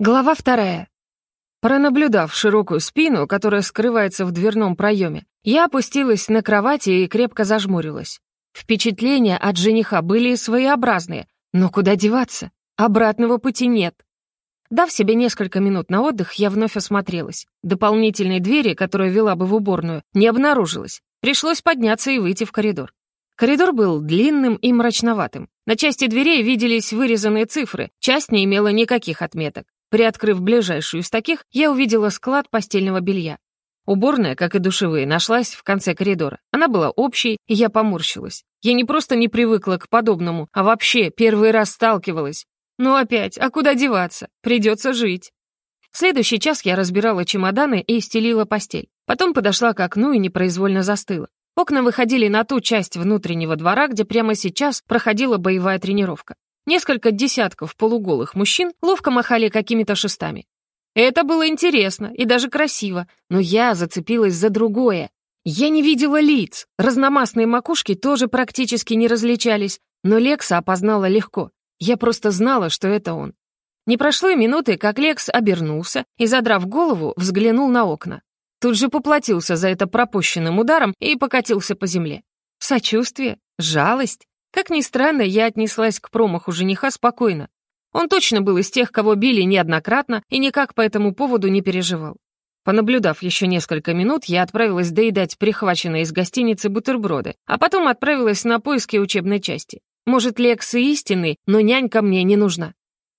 Глава вторая. Пронаблюдав широкую спину, которая скрывается в дверном проеме, я опустилась на кровати и крепко зажмурилась. Впечатления от жениха были своеобразные, но куда деваться? Обратного пути нет. Дав себе несколько минут на отдых, я вновь осмотрелась. Дополнительной двери, которая вела бы в уборную, не обнаружилось. Пришлось подняться и выйти в коридор. Коридор был длинным и мрачноватым. На части дверей виделись вырезанные цифры, часть не имела никаких отметок. Приоткрыв ближайшую из таких, я увидела склад постельного белья. Уборная, как и душевые, нашлась в конце коридора. Она была общей, и я поморщилась. Я не просто не привыкла к подобному, а вообще первый раз сталкивалась. Ну опять, а куда деваться? Придется жить. Следующий час я разбирала чемоданы и стелила постель. Потом подошла к окну и непроизвольно застыла. Окна выходили на ту часть внутреннего двора, где прямо сейчас проходила боевая тренировка. Несколько десятков полуголых мужчин ловко махали какими-то шестами. Это было интересно и даже красиво, но я зацепилась за другое. Я не видела лиц, разномастные макушки тоже практически не различались, но Лекса опознала легко. Я просто знала, что это он. Не прошло и минуты, как Лекс обернулся и, задрав голову, взглянул на окна. Тут же поплатился за это пропущенным ударом и покатился по земле. Сочувствие? Жалость? Как ни странно, я отнеслась к промаху жениха спокойно. Он точно был из тех, кого били неоднократно, и никак по этому поводу не переживал. Понаблюдав еще несколько минут, я отправилась доедать прихваченные из гостиницы бутерброды, а потом отправилась на поиски учебной части. Может, Лекс и истинный, но нянька мне не нужна.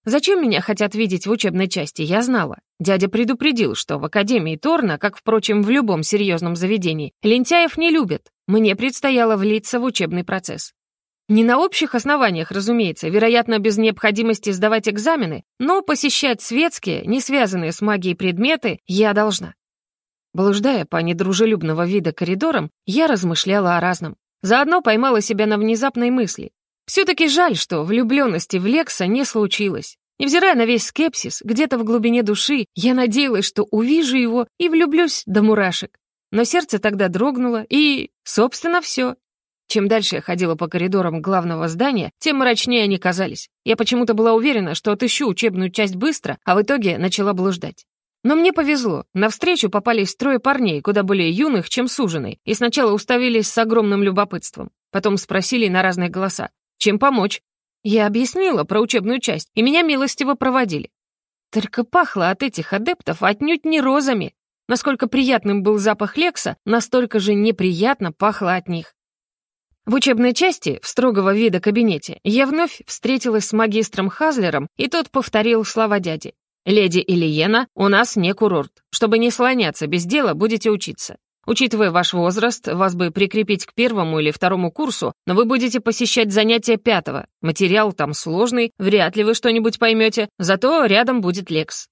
Зачем меня хотят видеть в учебной части, я знала. Дядя предупредил, что в Академии Торна, как, впрочем, в любом серьезном заведении, лентяев не любят. Мне предстояло влиться в учебный процесс. Не на общих основаниях, разумеется, вероятно, без необходимости сдавать экзамены, но посещать светские, не связанные с магией предметы, я должна. Блуждая по недружелюбного вида коридорам, я размышляла о разном. Заодно поймала себя на внезапной мысли. Все-таки жаль, что влюбленности в Лекса не случилось. Невзирая на весь скепсис, где-то в глубине души я надеялась, что увижу его и влюблюсь до мурашек. Но сердце тогда дрогнуло, и, собственно, все. Чем дальше я ходила по коридорам главного здания, тем мрачнее они казались. Я почему-то была уверена, что отыщу учебную часть быстро, а в итоге начала блуждать. Но мне повезло. Навстречу попались трое парней, куда более юных, чем суженый, и сначала уставились с огромным любопытством. Потом спросили на разные голоса, чем помочь. Я объяснила про учебную часть, и меня милостиво проводили. Только пахло от этих адептов отнюдь не розами. Насколько приятным был запах Лекса, настолько же неприятно пахло от них. В учебной части, в строгого вида кабинете, я вновь встретилась с магистром Хазлером, и тот повторил слова дяди. «Леди Ильена, у нас не курорт. Чтобы не слоняться без дела, будете учиться. Учитывая ваш возраст, вас бы прикрепить к первому или второму курсу, но вы будете посещать занятия пятого. Материал там сложный, вряд ли вы что-нибудь поймете, зато рядом будет Лекс».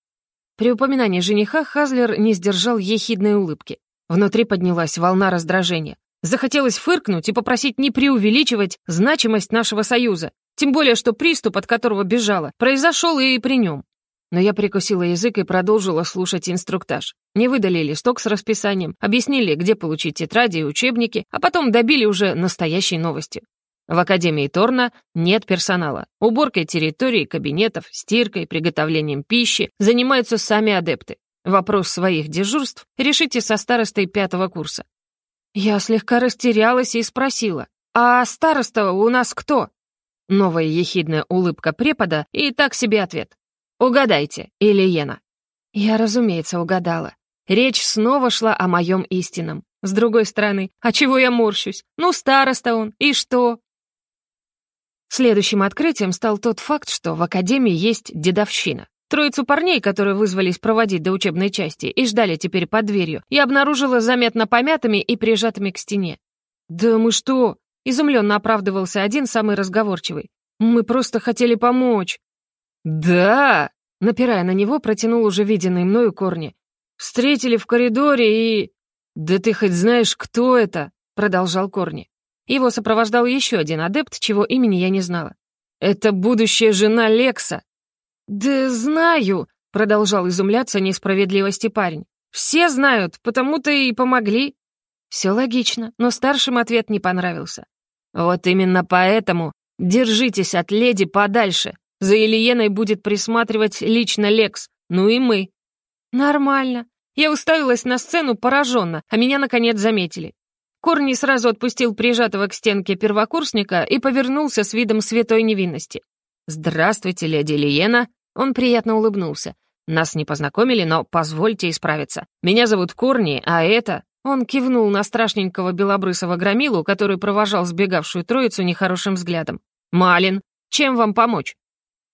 При упоминании жениха Хазлер не сдержал ехидной улыбки. Внутри поднялась волна раздражения. Захотелось фыркнуть и попросить не преувеличивать значимость нашего союза, тем более что приступ, от которого бежала, произошел и при нем. Но я прикусила язык и продолжила слушать инструктаж. Не выдали листок с расписанием, объяснили, где получить тетради и учебники, а потом добили уже настоящей новости. В Академии Торна нет персонала. Уборкой территории, кабинетов, стиркой, приготовлением пищи занимаются сами адепты. Вопрос своих дежурств решите со старостой пятого курса. Я слегка растерялась и спросила, «А староста у нас кто?» Новая ехидная улыбка препода и так себе ответ. «Угадайте, Ильена». Я, разумеется, угадала. Речь снова шла о моем истинном. С другой стороны, а чего я морщусь? Ну, староста он, и что? Следующим открытием стал тот факт, что в академии есть дедовщина. Троицу парней, которые вызвались проводить до учебной части и ждали теперь под дверью, я обнаружила заметно помятыми и прижатыми к стене. «Да мы что?» — изумленно оправдывался один, самый разговорчивый. «Мы просто хотели помочь». «Да!» — напирая на него, протянул уже виденный мною корни. «Встретили в коридоре и...» «Да ты хоть знаешь, кто это?» — продолжал корни. Его сопровождал еще один адепт, чего имени я не знала. «Это будущая жена Лекса!» «Да знаю», — продолжал изумляться несправедливости парень. «Все знают, потому-то и помогли». Все логично, но старшим ответ не понравился. «Вот именно поэтому держитесь от леди подальше. За Ильеной будет присматривать лично Лекс. Ну и мы. Нормально. Я уставилась на сцену пораженно, а меня, наконец, заметили. Корни сразу отпустил прижатого к стенке первокурсника и повернулся с видом святой невинности. «Здравствуйте, леди Лиена!» Он приятно улыбнулся. «Нас не познакомили, но позвольте исправиться. Меня зовут Корни, а это...» Он кивнул на страшненького белобрысого громилу, который провожал сбегавшую троицу нехорошим взглядом. «Малин, чем вам помочь?»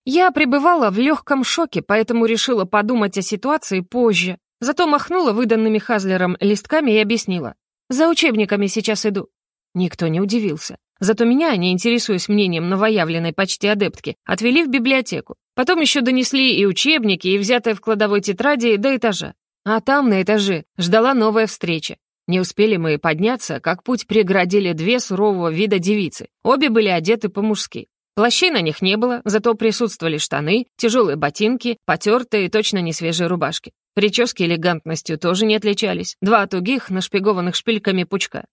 Я пребывала в легком шоке, поэтому решила подумать о ситуации позже. Зато махнула выданными Хазлером листками и объяснила. «За учебниками сейчас иду». Никто не удивился. Зато меня, не интересуясь мнением новоявленной почти адептки, отвели в библиотеку. Потом еще донесли и учебники, и взятые в кладовой тетради до этажа. А там, на этаже, ждала новая встреча. Не успели мы подняться, как путь преградили две сурового вида девицы. Обе были одеты по-мужски. Плащей на них не было, зато присутствовали штаны, тяжелые ботинки, потертые, точно не свежие рубашки. Прически элегантностью тоже не отличались. Два тугих, нашпигованных шпильками пучка.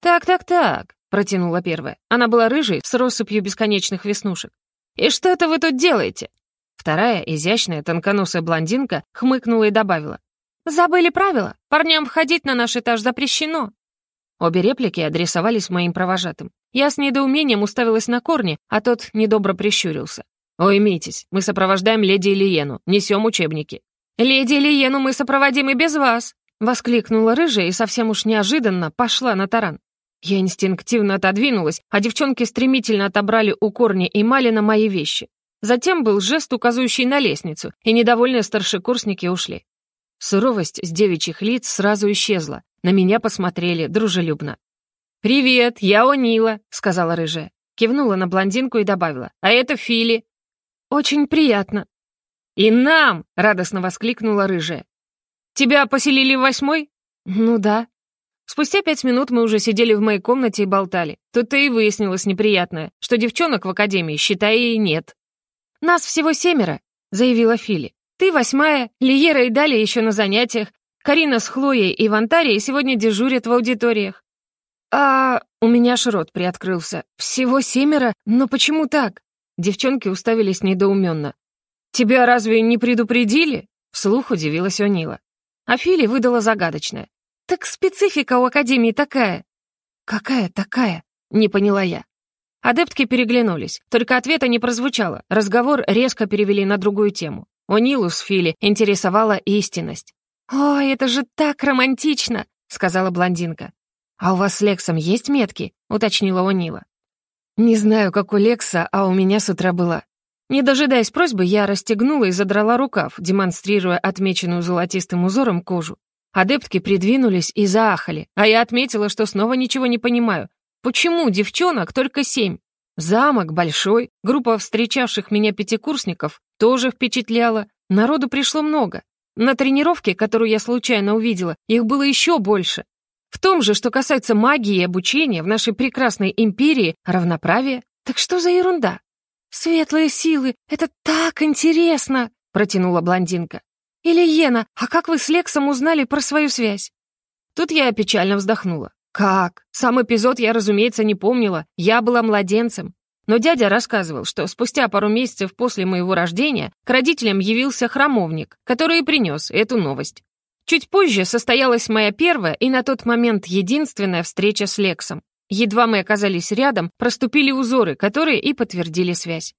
«Так-так-так», — протянула первая. Она была рыжей, с россыпью бесконечных веснушек. «И что это вы тут делаете?» Вторая, изящная, тонконосая блондинка, хмыкнула и добавила. «Забыли правила. Парням входить на наш этаж запрещено». Обе реплики адресовались моим провожатым. Я с недоумением уставилась на корни, а тот недобро прищурился. «Ой, Митесь, мы сопровождаем леди Ильену, несем учебники». «Леди Ильену мы сопроводим и без вас!» — воскликнула рыжая и совсем уж неожиданно пошла на таран. Я инстинктивно отодвинулась, а девчонки стремительно отобрали у корни и Малина мои вещи. Затем был жест, указывающий на лестницу, и недовольные старшекурсники ушли. Суровость с девичьих лиц сразу исчезла. На меня посмотрели дружелюбно. «Привет, я Онила», — сказала рыжая. Кивнула на блондинку и добавила. «А это Фили». «Очень приятно». «И нам!» — радостно воскликнула рыжая. «Тебя поселили в восьмой?» «Ну да». Спустя пять минут мы уже сидели в моей комнате и болтали. Тут-то и выяснилось неприятное, что девчонок в академии, считай, и нет. «Нас всего семеро», — заявила Фили. «Ты восьмая, Лиера и Далия еще на занятиях, Карина с Хлоей и Вантарией сегодня дежурят в аудиториях. А у меня аж рот приоткрылся. Всего семеро? Но почему так? Девчонки уставились недоуменно. «Тебя разве не предупредили?» Вслух удивилась Онила. А Фили выдала загадочное. «Так специфика у Академии такая». «Какая такая?» — не поняла я. Адептки переглянулись, только ответа не прозвучало, разговор резко перевели на другую тему. Онилу с Фили интересовала истинность. «Ой, это же так романтично!» — сказала блондинка. «А у вас с Лексом есть метки?» — уточнила Онила. «Не знаю, как у Лекса, а у меня с утра была». Не дожидаясь просьбы, я расстегнула и задрала рукав, демонстрируя отмеченную золотистым узором кожу. Адептки придвинулись и заахали, а я отметила, что снова ничего не понимаю. Почему девчонок только семь? Замок большой, группа встречавших меня пятикурсников тоже впечатляла, народу пришло много. На тренировке, которую я случайно увидела, их было еще больше. В том же, что касается магии и обучения в нашей прекрасной империи, равноправие. Так что за ерунда? «Светлые силы, это так интересно!» — протянула блондинка. «Или Ена, а как вы с Лексом узнали про свою связь?» Тут я печально вздохнула. «Как? Сам эпизод я, разумеется, не помнила. Я была младенцем. Но дядя рассказывал, что спустя пару месяцев после моего рождения к родителям явился храмовник, который и принес эту новость. Чуть позже состоялась моя первая и на тот момент единственная встреча с Лексом. Едва мы оказались рядом, проступили узоры, которые и подтвердили связь.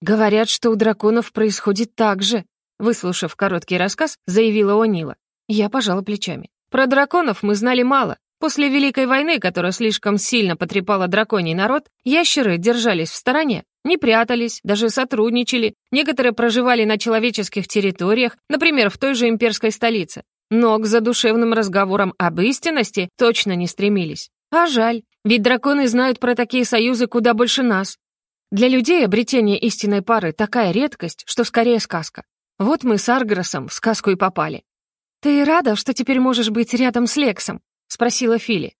«Говорят, что у драконов происходит так же», выслушав короткий рассказ, заявила Онила. Я пожала плечами. Про драконов мы знали мало, После Великой войны, которая слишком сильно потрепала драконий народ, ящеры держались в стороне, не прятались, даже сотрудничали, некоторые проживали на человеческих территориях, например, в той же имперской столице. Но к задушевным разговорам об истинности точно не стремились. А жаль, ведь драконы знают про такие союзы куда больше нас. Для людей обретение истинной пары такая редкость, что скорее сказка. Вот мы с Аргросом в сказку и попали. «Ты рада, что теперь можешь быть рядом с Лексом?» — спросила Фили.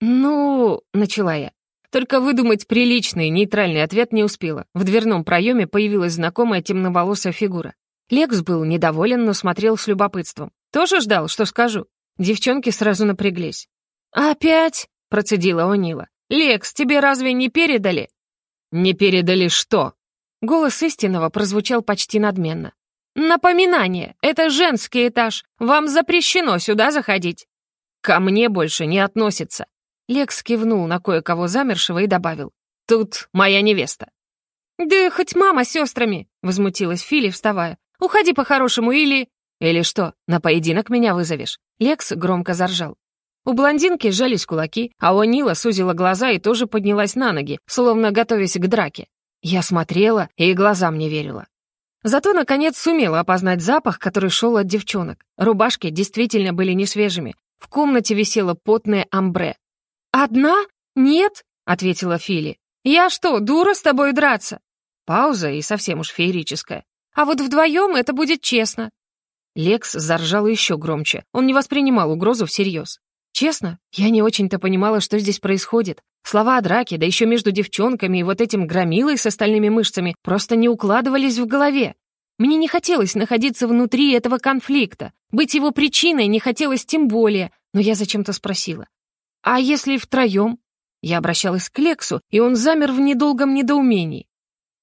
«Ну...» — начала я. Только выдумать приличный, нейтральный ответ не успела. В дверном проеме появилась знакомая темноволосая фигура. Лекс был недоволен, но смотрел с любопытством. Тоже ждал, что скажу. Девчонки сразу напряглись. «Опять?» — процедила Онила. «Лекс, тебе разве не передали?» «Не передали что?» Голос истинного прозвучал почти надменно. «Напоминание, это женский этаж. Вам запрещено сюда заходить». «Ко мне больше не относится». Лекс кивнул на кое-кого замершего и добавил. «Тут моя невеста». «Да хоть мама с сестрами», — возмутилась Фили, вставая. «Уходи по-хорошему или...» «Или что, на поединок меня вызовешь?» Лекс громко заржал. У блондинки сжались кулаки, а у Нила сузила глаза и тоже поднялась на ноги, словно готовясь к драке. Я смотрела и глазам не верила. Зато, наконец, сумела опознать запах, который шел от девчонок. Рубашки действительно были не свежими. В комнате висело потное амбре. «Одна? Нет?» — ответила Фили. «Я что, дура с тобой драться?» Пауза и совсем уж феерическая. «А вот вдвоем это будет честно». Лекс заржал еще громче. Он не воспринимал угрозу всерьез. Честно, я не очень-то понимала, что здесь происходит. Слова о драке, да еще между девчонками и вот этим громилой с остальными мышцами, просто не укладывались в голове. Мне не хотелось находиться внутри этого конфликта. Быть его причиной не хотелось тем более, но я зачем-то спросила. «А если втроем?» Я обращалась к Лексу, и он замер в недолгом недоумении.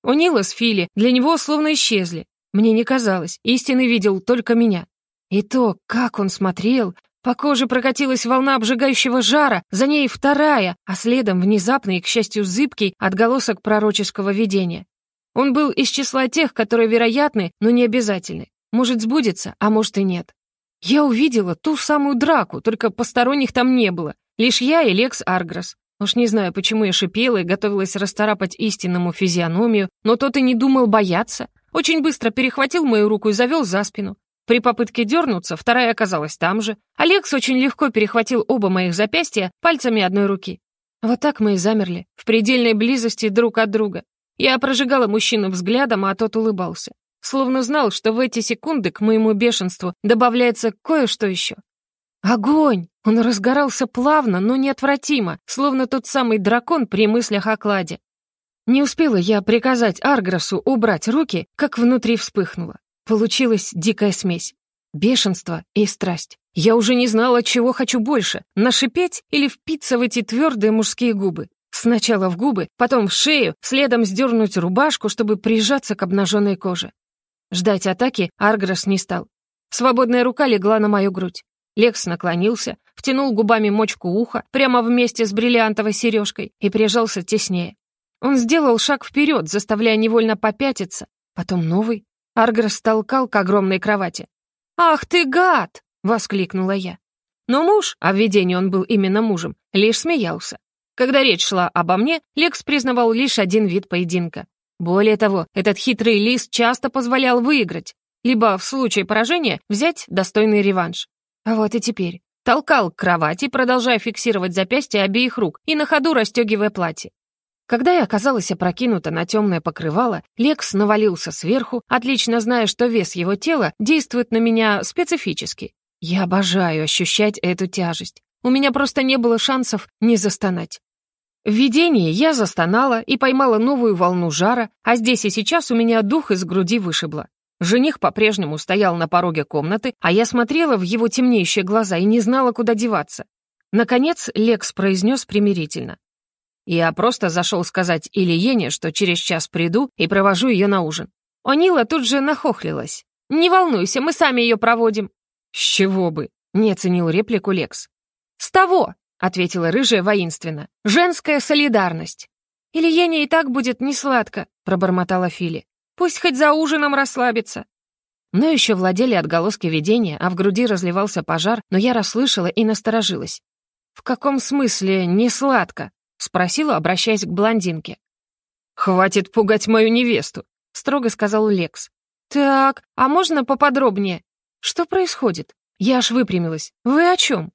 У Нила с Фили для него словно исчезли. Мне не казалось, истинный видел только меня. И то, как он смотрел, по коже прокатилась волна обжигающего жара, за ней вторая, а следом внезапный к счастью, зыбкий отголосок пророческого видения. Он был из числа тех, которые вероятны, но не обязательны. Может сбудется, а может и нет. Я увидела ту самую драку, только посторонних там не было. Лишь я и Лекс Аргрос. Уж не знаю, почему я шипела и готовилась расторапать истинному физиономию, но тот и не думал бояться. Очень быстро перехватил мою руку и завел за спину. При попытке дернуться вторая оказалась там же. Алекс очень легко перехватил оба моих запястья пальцами одной руки. Вот так мы и замерли, в предельной близости друг от друга. Я прожигала мужчину взглядом, а тот улыбался. Словно знал, что в эти секунды к моему бешенству добавляется кое-что еще. Огонь! Он разгорался плавно, но неотвратимо, словно тот самый дракон при мыслях о кладе. Не успела я приказать Аргросу убрать руки, как внутри вспыхнуло. Получилась дикая смесь. Бешенство и страсть. Я уже не знала, чего хочу больше — нашипеть или впиться в эти твердые мужские губы. Сначала в губы, потом в шею, следом сдернуть рубашку, чтобы прижаться к обнаженной коже. Ждать атаки Аргрос не стал. Свободная рука легла на мою грудь. Лекс наклонился, втянул губами мочку уха прямо вместе с бриллиантовой сережкой и прижался теснее. Он сделал шаг вперед, заставляя невольно попятиться, потом новый, Аргрос толкал к огромной кровати. «Ах ты гад!» — воскликнула я. Но муж, а в видении он был именно мужем, лишь смеялся. Когда речь шла обо мне, Лекс признавал лишь один вид поединка. Более того, этот хитрый лис часто позволял выиграть, либо в случае поражения взять достойный реванш. Вот и теперь. Толкал к кровати, продолжая фиксировать запястья обеих рук и на ходу расстегивая платье. Когда я оказалась опрокинута на темное покрывало, Лекс навалился сверху, отлично зная, что вес его тела действует на меня специфически. Я обожаю ощущать эту тяжесть. У меня просто не было шансов не застонать. В видении я застонала и поймала новую волну жара, а здесь и сейчас у меня дух из груди вышибло. Жених по-прежнему стоял на пороге комнаты, а я смотрела в его темнеющие глаза и не знала, куда деваться. Наконец Лекс произнес примирительно. Я просто зашел сказать Ильене, что через час приду и провожу ее на ужин. Онила тут же нахохлилась. «Не волнуйся, мы сами ее проводим». «С чего бы?» — не оценил реплику Лекс. «С того!» — ответила рыжая воинственно. «Женская солидарность». «Ильене и так будет несладко», — пробормотала Фили. «Пусть хоть за ужином расслабится». Но еще владели отголоски видения, а в груди разливался пожар, но я расслышала и насторожилась. «В каком смысле не сладко?» Спросила, обращаясь к блондинке. «Хватит пугать мою невесту», — строго сказал Лекс. «Так, а можно поподробнее? Что происходит?» Я аж выпрямилась. «Вы о чем?»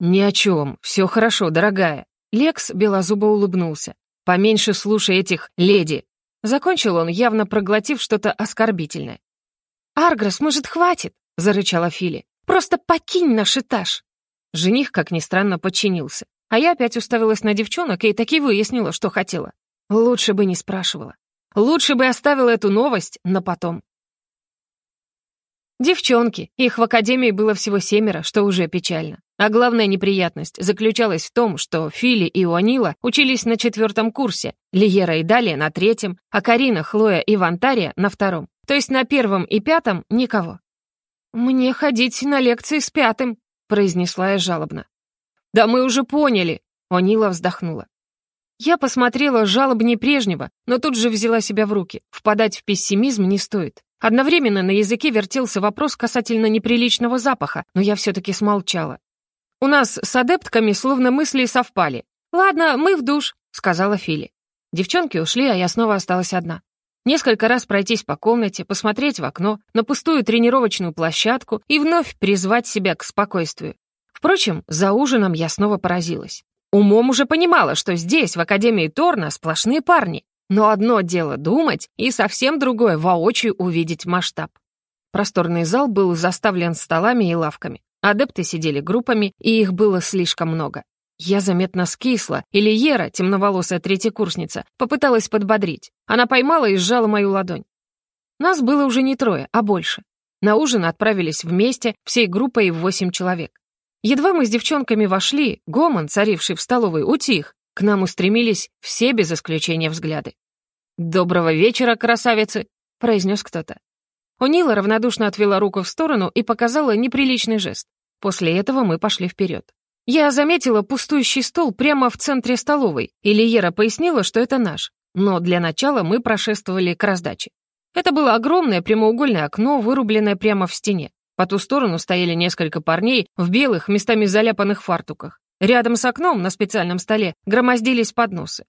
«Ни о чем. Все хорошо, дорогая». Лекс белозубо улыбнулся. «Поменьше слушай этих леди». Закончил он, явно проглотив что-то оскорбительное. «Аргрос, может, хватит?» — зарычала Фили. «Просто покинь наш этаж». Жених, как ни странно, подчинился. А я опять уставилась на девчонок и таки выяснила, что хотела. Лучше бы не спрашивала. Лучше бы оставила эту новость на потом. Девчонки, их в академии было всего семеро, что уже печально. А главная неприятность заключалась в том, что Фили и Уанила учились на четвертом курсе, Лиера и Далия на третьем, а Карина, Хлоя и Вантария на втором. То есть на первом и пятом никого. «Мне ходить на лекции с пятым», — произнесла я жалобно. «Да мы уже поняли», — Онила вздохнула. Я посмотрела жалобнее прежнего, но тут же взяла себя в руки. Впадать в пессимизм не стоит. Одновременно на языке вертелся вопрос касательно неприличного запаха, но я все-таки смолчала. У нас с адептками словно мысли совпали. «Ладно, мы в душ», — сказала Фили. Девчонки ушли, а я снова осталась одна. Несколько раз пройтись по комнате, посмотреть в окно, на пустую тренировочную площадку и вновь призвать себя к спокойствию. Впрочем, за ужином я снова поразилась. Умом уже понимала, что здесь, в Академии Торна, сплошные парни. Но одно дело думать, и совсем другое — воочию увидеть масштаб. Просторный зал был заставлен столами и лавками. Адепты сидели группами, и их было слишком много. Я заметно скисла, или Ера, темноволосая третьекурсница, попыталась подбодрить. Она поймала и сжала мою ладонь. Нас было уже не трое, а больше. На ужин отправились вместе, всей группой в восемь человек. Едва мы с девчонками вошли, гомон, царивший в столовой, утих. К нам устремились все без исключения взгляды. «Доброго вечера, красавицы!» — произнес кто-то. Унила равнодушно отвела руку в сторону и показала неприличный жест. После этого мы пошли вперед. Я заметила пустующий стол прямо в центре столовой, и Лиера пояснила, что это наш. Но для начала мы прошествовали к раздаче. Это было огромное прямоугольное окно, вырубленное прямо в стене. По ту сторону стояли несколько парней в белых, местами заляпанных фартуках. Рядом с окном на специальном столе громоздились подносы.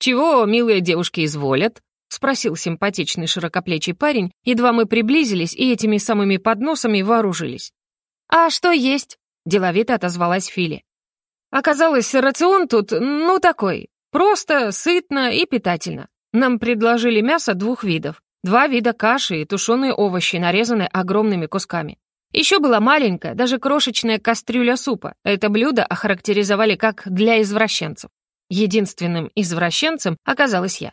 «Чего милые девушки изволят?» — спросил симпатичный широкоплечий парень, едва мы приблизились и этими самыми подносами вооружились. «А что есть?» деловито отозвалась Фили. Оказалось, рацион тут, ну, такой. Просто, сытно и питательно. Нам предложили мясо двух видов. Два вида каши и тушеные овощи, нарезанные огромными кусками. Еще была маленькая, даже крошечная кастрюля супа. Это блюдо охарактеризовали как «для извращенцев». Единственным извращенцем оказалась я.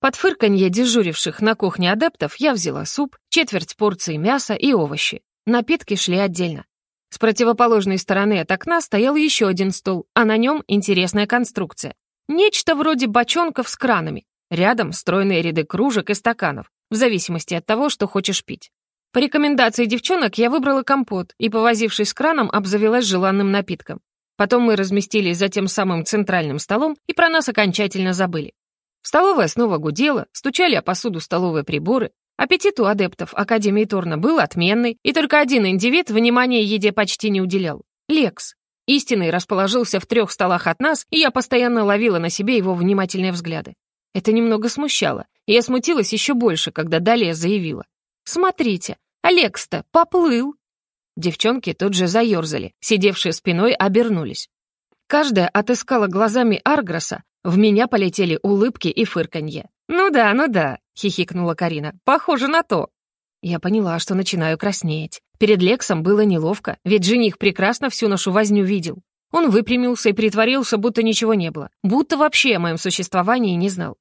Под фырканье дежуривших на кухне адептов я взяла суп, четверть порции мяса и овощи. Напитки шли отдельно. С противоположной стороны от окна стоял еще один стол, а на нем интересная конструкция. Нечто вроде бочонков с кранами. Рядом стройные ряды кружек и стаканов, в зависимости от того, что хочешь пить. По рекомендации девчонок я выбрала компот и, повозившись с краном, обзавелась желанным напитком. Потом мы разместились за тем самым центральным столом и про нас окончательно забыли. Столовая снова гудела, стучали о посуду столовые приборы, Аппетит у адептов Академии Торна был отменный, и только один индивид внимания еде почти не уделял — Лекс. Истинный расположился в трех столах от нас, и я постоянно ловила на себе его внимательные взгляды. Это немного смущало, и я смутилась еще больше, когда Далия заявила. «Смотрите, Алекс-то поплыл!» Девчонки тут же заерзали, сидевшие спиной обернулись. Каждая отыскала глазами Аргроса, в меня полетели улыбки и фырканье. «Ну да, ну да», — хихикнула Карина. «Похоже на то». Я поняла, что начинаю краснеть. Перед Лексом было неловко, ведь жених прекрасно всю нашу возню видел. Он выпрямился и притворился, будто ничего не было, будто вообще о моем существовании не знал.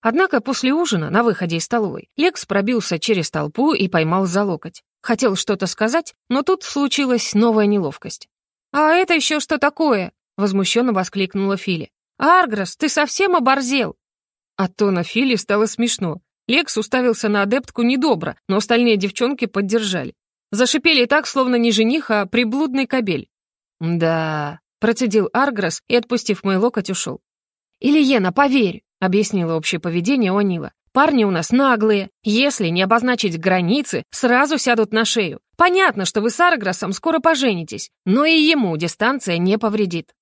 Однако после ужина, на выходе из столовой, Лекс пробился через толпу и поймал за локоть. Хотел что-то сказать, но тут случилась новая неловкость. «А это еще что такое?» — возмущенно воскликнула Фили. «Аргрос, ты совсем оборзел!» От тона Фили стало смешно. Лекс уставился на адептку недобро, но остальные девчонки поддержали. Зашипели так, словно не жених, а приблудный кобель. «Да...» — процедил Аргрос и, отпустив мой локоть, ушел. «Ильена, поверь!» — объяснила общее поведение Онила. «Парни у нас наглые. Если не обозначить границы, сразу сядут на шею. Понятно, что вы с Аргросом скоро поженитесь, но и ему дистанция не повредит».